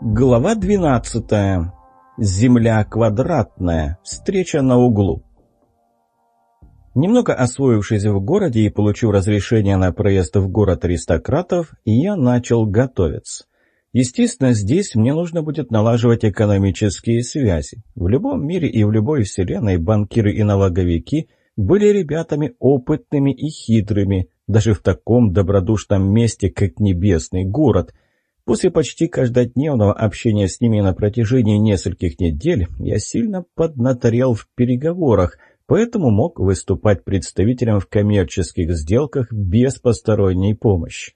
Глава 12. Земля квадратная. Встреча на углу. Немного освоившись в городе и получив разрешение на проезд в город аристократов, я начал готовиться. Естественно, здесь мне нужно будет налаживать экономические связи. В любом мире и в любой вселенной банкиры и налоговики были ребятами опытными и хитрыми, даже в таком добродушном месте, как Небесный город – После почти каждодневного общения с ними на протяжении нескольких недель я сильно поднаторел в переговорах, поэтому мог выступать представителем в коммерческих сделках без посторонней помощи.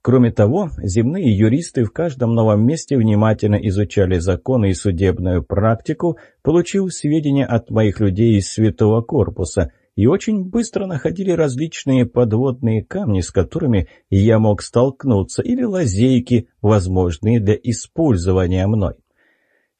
Кроме того, земные юристы в каждом новом месте внимательно изучали законы и судебную практику, получив сведения от моих людей из Святого Корпуса – и очень быстро находили различные подводные камни, с которыми я мог столкнуться, или лазейки, возможные для использования мной.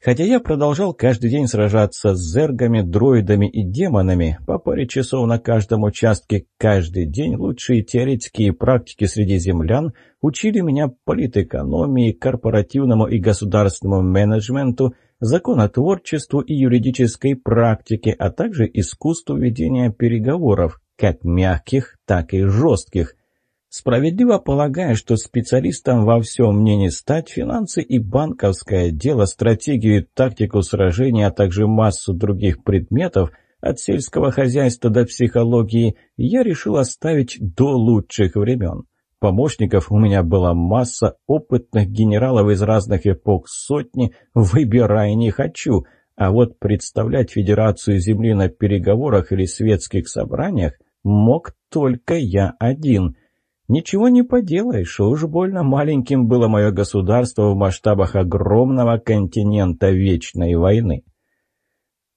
Хотя я продолжал каждый день сражаться с зергами, дроидами и демонами, по паре часов на каждом участке каждый день, лучшие теоретические практики среди землян учили меня политэкономии, корпоративному и государственному менеджменту, законотворчеству и юридической практике, а также искусству ведения переговоров, как мягких, так и жестких. Справедливо полагая, что специалистом во всем мне не стать, финансы и банковское дело, стратегию и тактику сражения, а также массу других предметов, от сельского хозяйства до психологии, я решил оставить до лучших времен. Помощников у меня была масса опытных генералов из разных эпох сотни, выбирай не хочу. А вот представлять Федерацию Земли на переговорах или светских собраниях мог только я один. Ничего не поделаешь, уж больно маленьким было мое государство в масштабах огромного континента Вечной войны.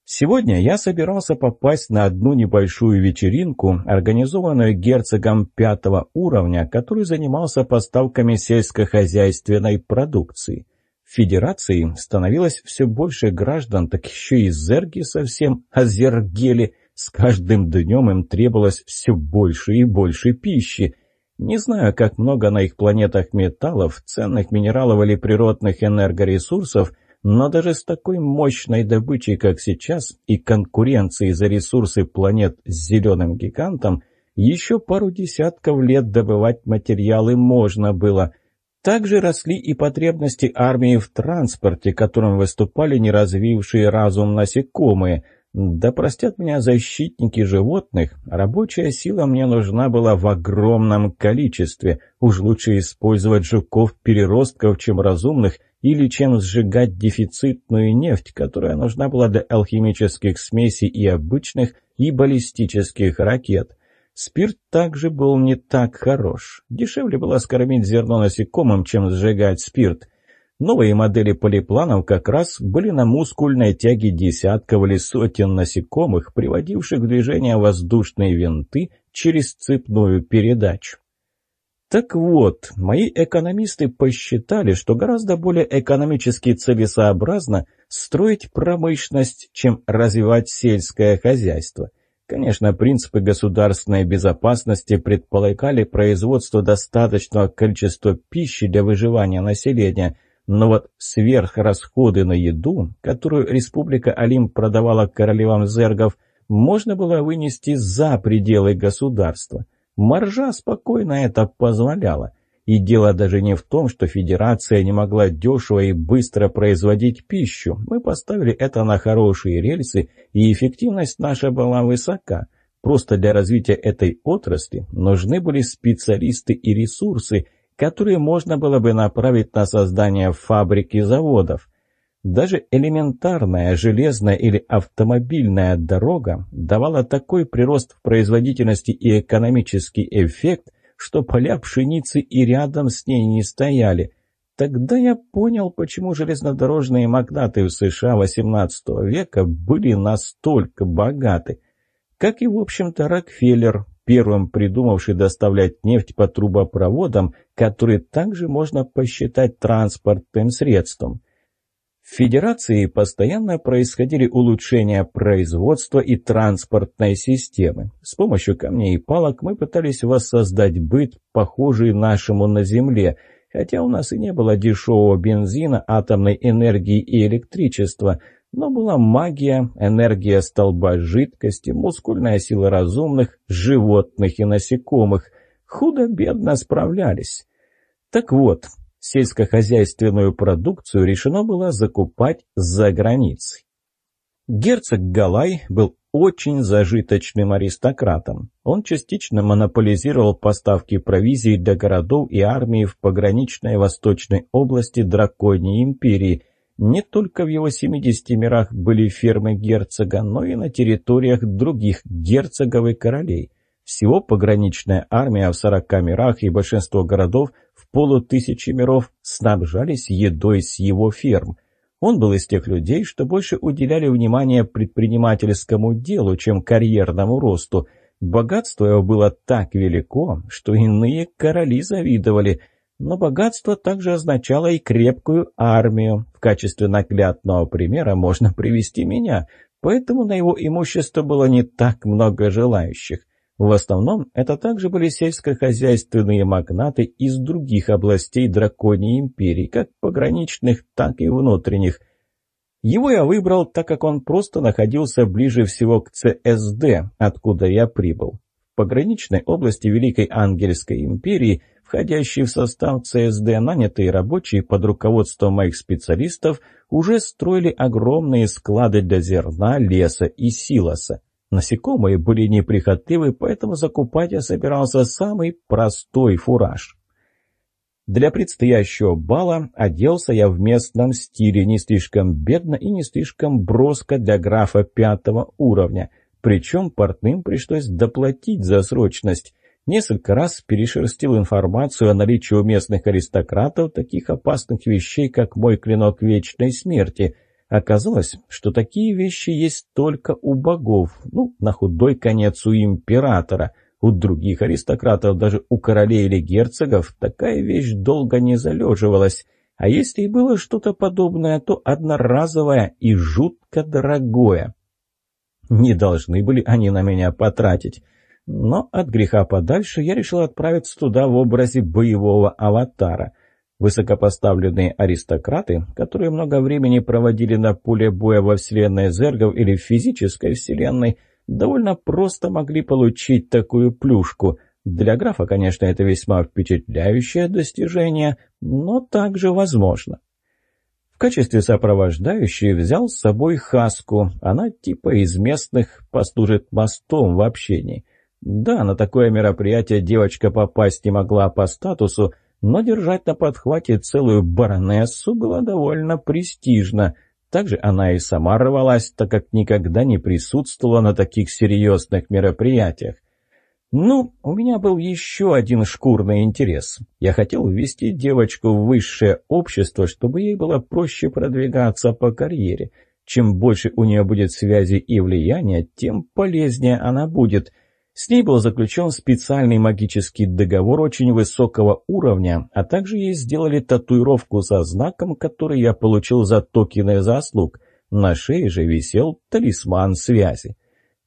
Сегодня я собирался попасть на одну небольшую вечеринку, организованную герцогом пятого уровня, который занимался поставками сельскохозяйственной продукции. В Федерации становилось все больше граждан, так еще и зерги совсем озергели. С каждым днем им требовалось все больше и больше пищи. Не знаю, как много на их планетах металлов, ценных минералов или природных энергоресурсов – но даже с такой мощной добычей, как сейчас, и конкуренцией за ресурсы планет с зеленым гигантом, еще пару десятков лет добывать материалы можно было. Также росли и потребности армии в транспорте, которым выступали неразвившие разум насекомые. Да простят меня защитники животных, рабочая сила мне нужна была в огромном количестве. Уж лучше использовать жуков-переростков, чем разумных – или чем сжигать дефицитную нефть, которая нужна была для алхимических смесей и обычных, и баллистических ракет. Спирт также был не так хорош. Дешевле было скормить зерно насекомым, чем сжигать спирт. Новые модели полипланов как раз были на мускульной тяге десятков или сотен насекомых, приводивших в движение воздушные винты через цепную передачу. Так вот, мои экономисты посчитали, что гораздо более экономически целесообразно строить промышленность, чем развивать сельское хозяйство. Конечно, принципы государственной безопасности предполагали производство достаточного количества пищи для выживания населения, но вот сверхрасходы на еду, которую Республика Алим продавала королевам зергов, можно было вынести за пределы государства – Маржа спокойно это позволяла. И дело даже не в том, что Федерация не могла дешево и быстро производить пищу. Мы поставили это на хорошие рельсы, и эффективность наша была высока. Просто для развития этой отрасли нужны были специалисты и ресурсы, которые можно было бы направить на создание фабрик и заводов. Даже элементарная железная или автомобильная дорога давала такой прирост в производительности и экономический эффект, что поля пшеницы и рядом с ней не стояли. Тогда я понял, почему железнодорожные магнаты в США XVIII века были настолько богаты. Как и, в общем-то, Рокфеллер, первым придумавший доставлять нефть по трубопроводам, который также можно посчитать транспортным средством. В Федерации постоянно происходили улучшения производства и транспортной системы. С помощью камней и палок мы пытались воссоздать быт, похожий нашему на Земле. Хотя у нас и не было дешевого бензина, атомной энергии и электричества, но была магия, энергия столба жидкости, мускульная сила разумных, животных и насекомых. Худо-бедно справлялись. Так вот, сельскохозяйственную продукцию решено было закупать за границей. Герцог Галай был очень зажиточным аристократом. Он частично монополизировал поставки провизии для городов и армии в пограничной восточной области Драконьей империи. Не только в его 70 мирах были фермы герцога, но и на территориях других герцогов и королей. Всего пограничная армия в 40 мирах и большинство городов в полутысячи миров снабжались едой с его ферм – он был из тех людей, что больше уделяли внимание предпринимательскому делу, чем карьерному росту. Богатство его было так велико, что иные короли завидовали. Но богатство также означало и крепкую армию. В качестве наглядного примера можно привести меня, поэтому на его имущество было не так много желающих. В основном это также были сельскохозяйственные магнаты из других областей Драконьей империи, как пограничных, так и внутренних. Его я выбрал, так как он просто находился ближе всего к ЦСД, откуда я прибыл. В пограничной области Великой Ангельской империи, входящей в состав ЦСД, нанятые рабочие под руководством моих специалистов уже строили огромные склады для зерна, леса и силоса. Насекомые были неприхотливы, поэтому закупать я собирался самый простой фураж. Для предстоящего бала оделся я в местном стиле, не слишком бедно и не слишком броско для графа пятого уровня. Причем портным пришлось доплатить за срочность. Несколько раз перешерстил информацию о наличии у местных аристократов таких опасных вещей, как мой клинок вечной смерти. Оказалось, что такие вещи есть только у богов, ну, на худой конец у императора. У других аристократов, даже у королей или герцогов, такая вещь долго не залеживалась. А если и было что-то подобное, то одноразовое и жутко дорогое. Не должны были они на меня потратить. Но от греха подальше я решил отправиться туда в образе боевого аватара – Высокопоставленные аристократы, которые много времени проводили на поле боя во вселенной Зергов или в физической вселенной, довольно просто могли получить такую плюшку. Для графа, конечно, это весьма впечатляющее достижение, но также возможно. В качестве сопровождающей взял с собой Хаску. Она типа из местных послужит мостом в общении. Да, на такое мероприятие девочка попасть не могла по статусу, но держать на подхвате целую баронессу было довольно престижно. Также она и сама рвалась, так как никогда не присутствовала на таких серьезных мероприятиях. Ну, у меня был еще один шкурный интерес. Я хотел ввести девочку в высшее общество, чтобы ей было проще продвигаться по карьере. Чем больше у нее будет связи и влияния, тем полезнее она будет – с ней был заключен специальный магический договор очень высокого уровня, а также ей сделали татуировку со знаком, который я получил за токены заслуг. На шее же висел талисман связи.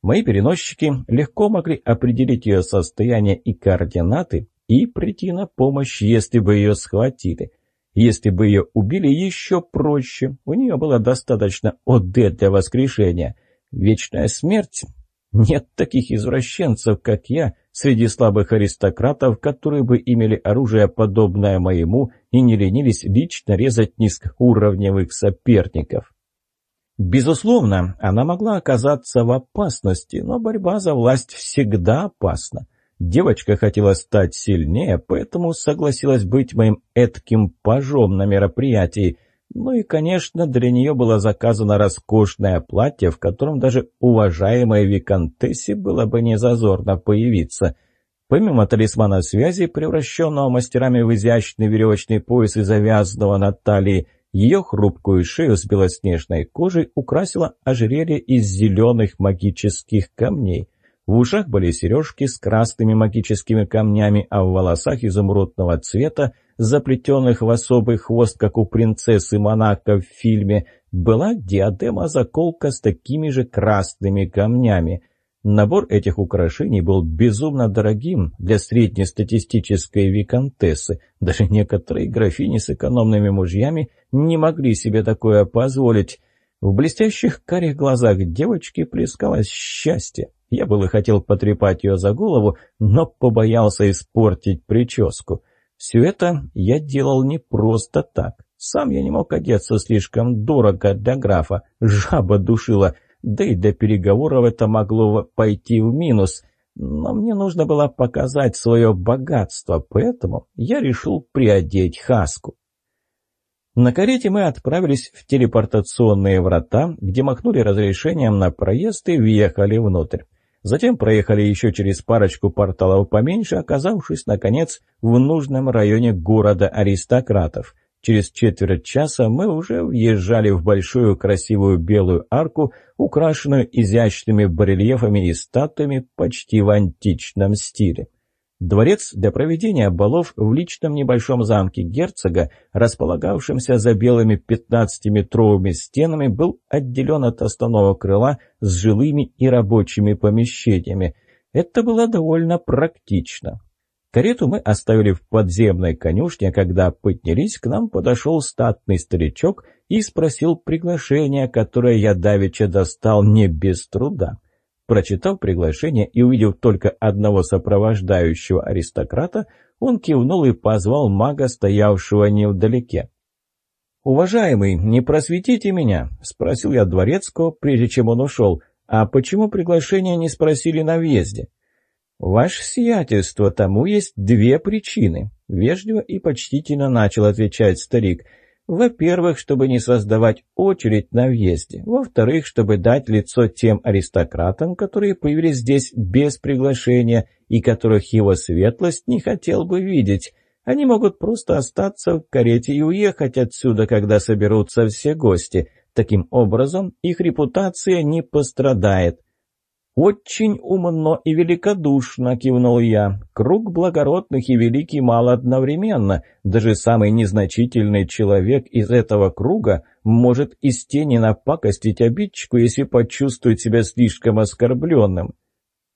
Мои переносчики легко могли определить ее состояние и координаты и прийти на помощь, если бы ее схватили. Если бы ее убили, еще проще. У нее было достаточно ОД для воскрешения. Вечная смерть нет таких извращенцев, как я, среди слабых аристократов, которые бы имели оружие, подобное моему, и не ленились лично резать низкоуровневых соперников. Безусловно, она могла оказаться в опасности, но борьба за власть всегда опасна. Девочка хотела стать сильнее, поэтому согласилась быть моим этким пажом на мероприятии – ну и, конечно, для нее было заказано роскошное платье, в котором даже уважаемой виконтессе было бы не зазорно появиться. Помимо талисмана связи, превращенного мастерами в изящный веревочный пояс и завязанного на талии, ее хрупкую шею с белоснежной кожей украсило ожерелье из зеленых магических камней. В ушах были сережки с красными магическими камнями, а в волосах изумрудного цвета заплетенных в особый хвост, как у принцессы Монако в фильме, была диадема-заколка с такими же красными камнями. Набор этих украшений был безумно дорогим для среднестатистической виконтессы. Даже некоторые графини с экономными мужьями не могли себе такое позволить. В блестящих карих глазах девочки плескалось счастье. Я было хотел потрепать ее за голову, но побоялся испортить прическу. Все это я делал не просто так. Сам я не мог одеться слишком дорого для графа. Жаба душила — да и для переговоров это могло пойти в минус. Но мне нужно было показать свое богатство, поэтому я решил приодеть Хаску. На карете мы отправились в телепортационные врата, где махнули разрешением на проезд и въехали внутрь. Затем проехали еще через парочку порталов поменьше, оказавшись, наконец, в нужном районе города аристократов – Через четверть часа мы уже въезжали в большую красивую белую арку, украшенную изящными барельефами и статуями почти в античном стиле. Дворец для проведения балов в личном небольшом замке герцога, располагавшемся за белыми 15-метровыми стенами, был отделен от основного крыла с жилыми и рабочими помещениями. Это было довольно практично. Карету мы оставили в подземной конюшне, когда поднялись, к нам подошел статный старичок и спросил приглашение, которое я давеча достал не без труда. Прочитав приглашение и увидев только одного сопровождающего аристократа, он кивнул и позвал мага, стоявшего невдалеке. «Уважаемый, не просветите меня?» — спросил я дворецкого, прежде чем он ушел. «А почему приглашение не спросили на въезде?» «Ваше сиятельство, тому есть две причины», — вежливо и почтительно начал отвечать старик. «Во-первых, чтобы не создавать очередь на въезде. Во-вторых, чтобы дать лицо тем аристократам, которые появились здесь без приглашения и которых его светлость не хотел бы видеть. Они могут просто остаться в карете и уехать отсюда, когда соберутся все гости. Таким образом, их репутация не пострадает». «Очень умно и великодушно», — кивнул я. «Круг благородных и великий мало одновременно. Даже самый незначительный человек из этого круга может из тени напакостить обидчику, если почувствует себя слишком оскорбленным.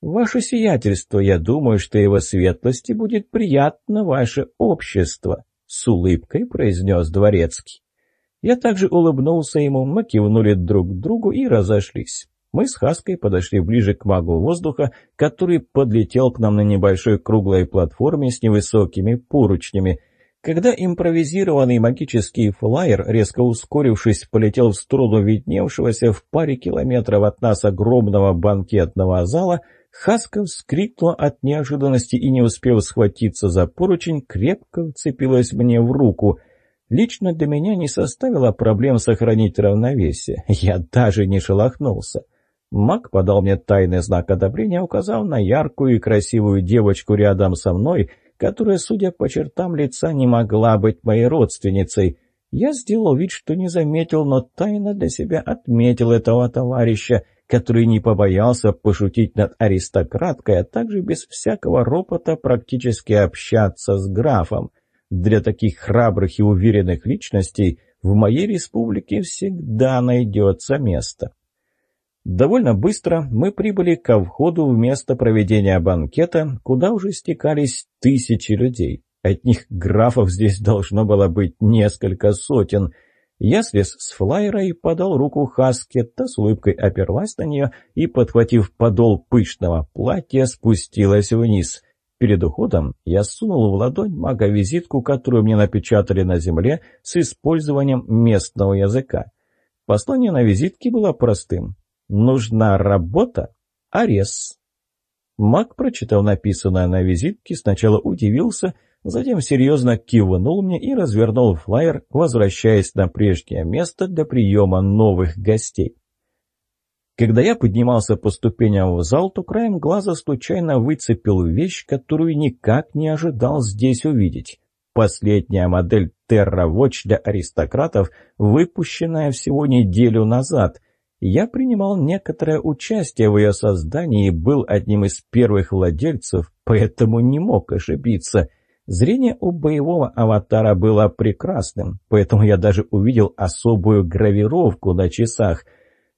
Ваше сиятельство, я думаю, что его светлости будет приятно ваше общество», — с улыбкой произнес дворецкий. Я также улыбнулся ему, мы кивнули друг другу и разошлись. Мы с Хаской подошли ближе к магу воздуха, который подлетел к нам на небольшой круглой платформе с невысокими поручнями. Когда импровизированный магический флайер, резко ускорившись, полетел в сторону видневшегося в паре километров от нас огромного банкетного зала, Хаска вскрикнула от неожиданности и, не успев схватиться за поручень, крепко вцепилась мне в руку. Лично для меня не составило проблем сохранить равновесие. Я даже не шелохнулся. Маг подал мне тайный знак одобрения, указав на яркую и красивую девочку рядом со мной, которая, судя по чертам лица, не могла быть моей родственницей. Я сделал вид, что не заметил, но тайно для себя отметил этого товарища, который не побоялся пошутить над аристократкой, а также без всякого ропота практически общаться с графом. Для таких храбрых и уверенных личностей в моей республике всегда найдется место. Довольно быстро мы прибыли ко входу в место проведения банкета, куда уже стекались тысячи людей. От них графов здесь должно было быть несколько сотен. Я слез с флайера и подал руку Хаске, та с улыбкой оперлась на нее и, подхватив подол пышного платья, спустилась вниз. Перед уходом я сунул в ладонь мага-визитку, которую мне напечатали на земле с использованием местного языка. Послание на визитке было простым. Нужна работа? Арес. Мак, прочитав написанное на визитке, сначала удивился, затем серьезно кивнул мне и развернул флаер, возвращаясь на прежнее место для приема новых гостей. Когда я поднимался по ступеням в зал, то краем глаза случайно выцепил вещь, которую никак не ожидал здесь увидеть. Последняя модель Terra Watch для аристократов, выпущенная всего неделю назад — я принимал некоторое участие в ее создании и был одним из первых владельцев, поэтому не мог ошибиться. Зрение у боевого аватара было прекрасным, поэтому я даже увидел особую гравировку на часах.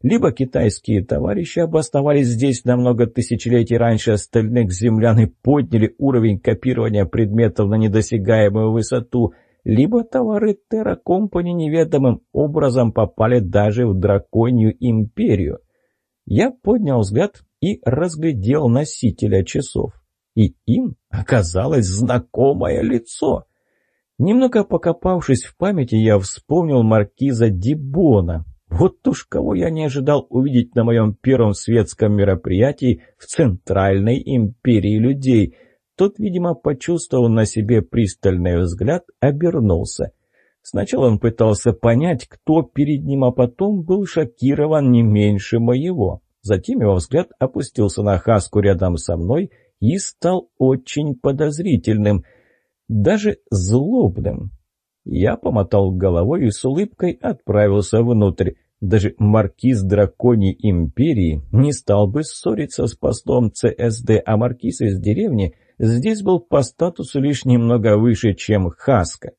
Либо китайские товарищи обосновались здесь на много тысячелетий раньше остальных землян и подняли уровень копирования предметов на недосягаемую высоту, либо товары Терра Компани неведомым образом попали даже в драконью империю. Я поднял взгляд и разглядел носителя часов. И им оказалось знакомое лицо. Немного покопавшись в памяти, я вспомнил маркиза Дибона. Вот уж кого я не ожидал увидеть на моем первом светском мероприятии в Центральной империи людей. Тот, видимо, почувствовал на себе пристальный взгляд, обернулся. Сначала он пытался понять, кто перед ним, а потом был шокирован не меньше моего. Затем его взгляд опустился на хаску рядом со мной и стал очень подозрительным, даже злобным. Я помотал головой и с улыбкой отправился внутрь. Даже маркиз драконьей империи не стал бы ссориться с послом ЦСД, а маркиз из деревни здесь был по статусу лишь немного выше, чем Хаска.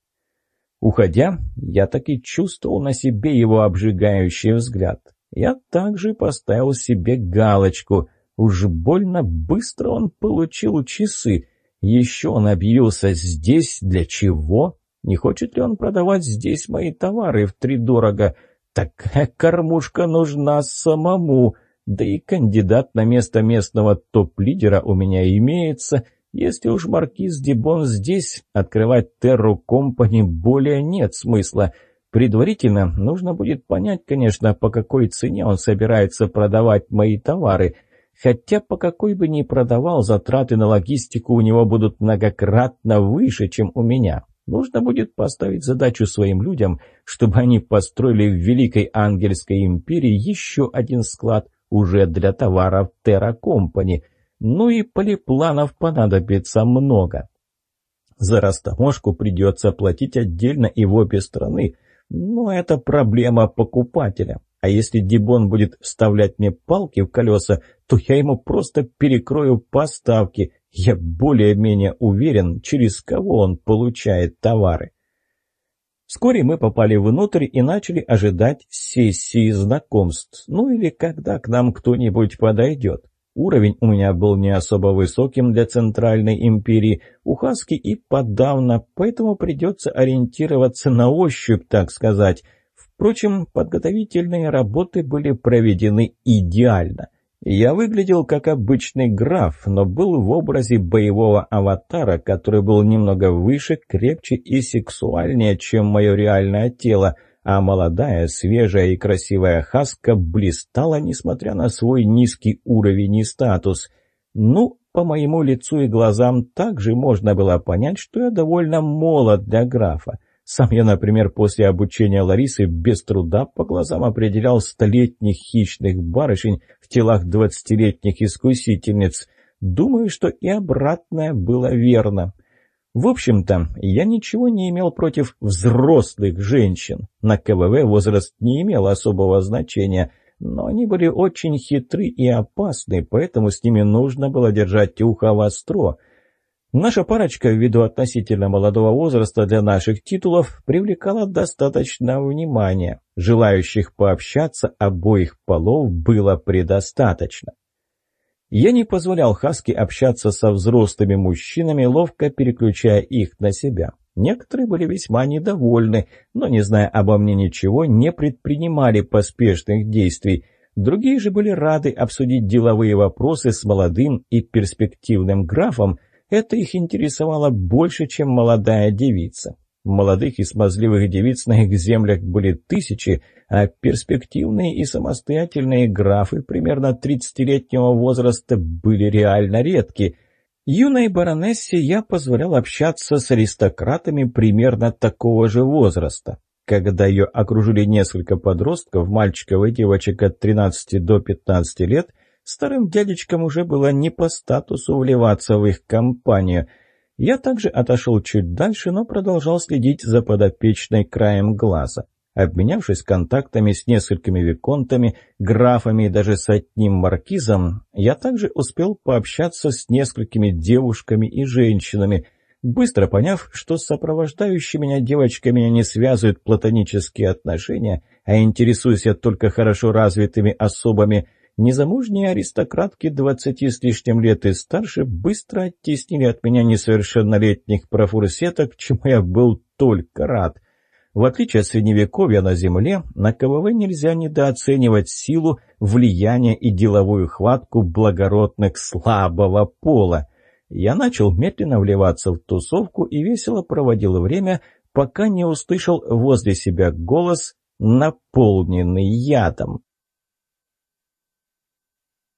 Уходя, я так и чувствовал на себе его обжигающий взгляд. Я также поставил себе галочку. Уж больно быстро он получил часы. Еще он объявился здесь для чего? Не хочет ли он продавать здесь мои товары втридорого? Такая кормушка нужна самому. Да и кандидат на место местного топ-лидера у меня имеется. Если уж маркиз Дибон здесь, открывать Терру Компани более нет смысла. Предварительно нужно будет понять, конечно, по какой цене он собирается продавать мои товары. Хотя по какой бы ни продавал, затраты на логистику у него будут многократно выше, чем у меня. Нужно будет поставить задачу своим людям, чтобы они построили в Великой Ангельской империи еще один склад уже для товаров Терра Компани. Ну и полипланов понадобится много. За растаможку придется платить отдельно и в обе страны, но это проблема покупателя. А если Дибон будет вставлять мне палки в колеса, то я ему просто перекрою поставки, я более-менее уверен, через кого он получает товары. Вскоре мы попали внутрь и начали ожидать сессии знакомств, ну или когда к нам кто-нибудь подойдет. Уровень у меня был не особо высоким для Центральной империи, у Хаски и подавно, поэтому придется ориентироваться на ощупь, так сказать. Впрочем, подготовительные работы были проведены идеально. Я выглядел как обычный граф, но был в образе боевого аватара, который был немного выше, крепче и сексуальнее, чем мое реальное тело, а молодая, свежая и красивая Хаска блистала, несмотря на свой низкий уровень и статус. Ну, по моему лицу и глазам также можно было понять, что я довольно молод для графа. Сам я, например, после обучения Ларисы без труда по глазам определял столетних хищных барышень в телах двадцатилетних искусительниц. Думаю, что и обратное было верно. В общем-то, я ничего не имел против взрослых женщин. На КВВ возраст не имел особого значения, но они были очень хитры и опасны, поэтому с ними нужно было держать ухо востро — Наша парочка, ввиду относительно молодого возраста для наших титулов, привлекала достаточно внимания. Желающих пообщаться обоих полов было предостаточно. Я не позволял Хаске общаться со взрослыми мужчинами, ловко переключая их на себя. Некоторые были весьма недовольны, но, не зная обо мне ничего, не предпринимали поспешных действий. Другие же были рады обсудить деловые вопросы с молодым и перспективным графом, это их интересовало больше, чем молодая девица. Молодых и смазливых девиц на их землях были тысячи, а перспективные и самостоятельные графы примерно 30-летнего возраста были реально редки. Юной баронессе я позволял общаться с аристократами примерно такого же возраста. Когда ее окружили несколько подростков, мальчиков и девочек от 13 до 15 лет – Старым дядечкам уже было не по статусу вливаться в их компанию. Я также отошел чуть дальше, но продолжал следить за подопечной краем глаза. Обменявшись контактами с несколькими виконтами, графами и даже с одним маркизом, я также успел пообщаться с несколькими девушками и женщинами. Быстро поняв, что с сопровождающей меня девочкой меня не связывают платонические отношения, а интересуюсь я только хорошо развитыми особами, незамужние аристократки двадцати с лишним лет и старше быстро оттеснили от меня несовершеннолетних профурсеток, чему я был только рад. В отличие от Средневековья на Земле, на КВВ нельзя недооценивать силу, влияние и деловую хватку благородных слабого пола. Я начал медленно вливаться в тусовку и весело проводил время, пока не услышал возле себя голос, наполненный ядом.